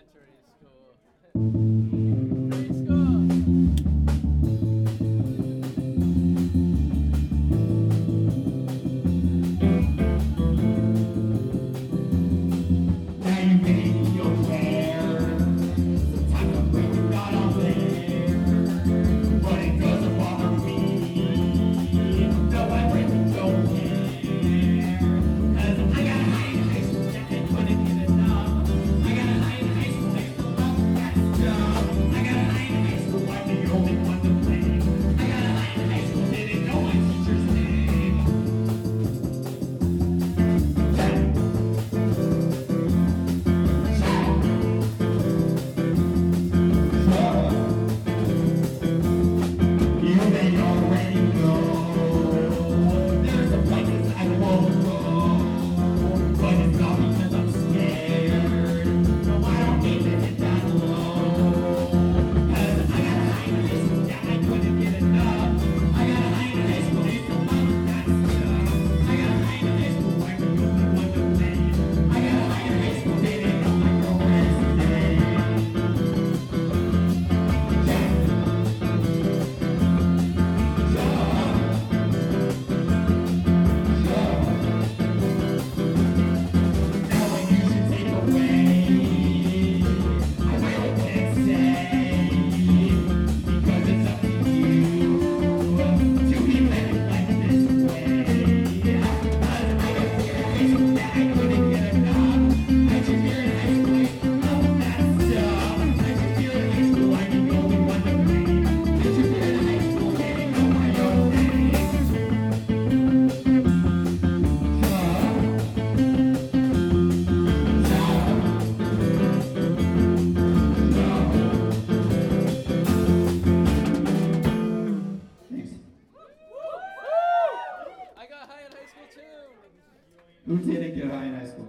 elementary school. nun ಸೇರಿಕೆ ರಾಯನಾಯಿಸ್ಕೋ